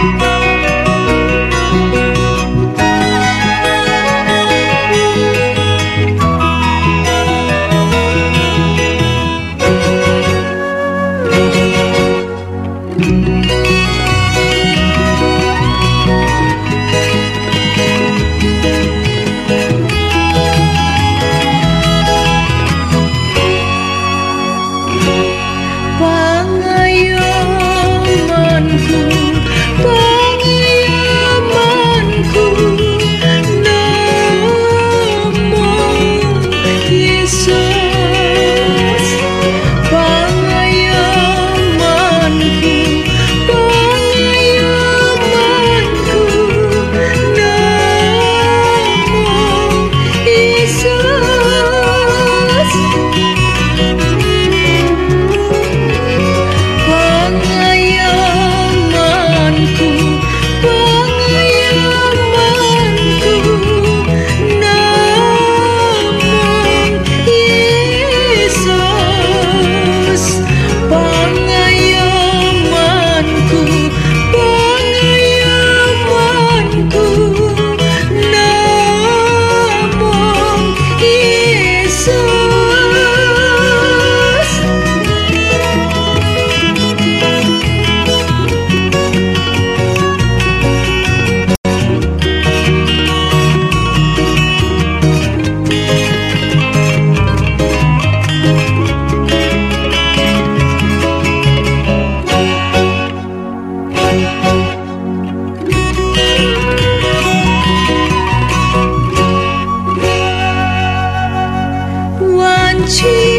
Thank. 去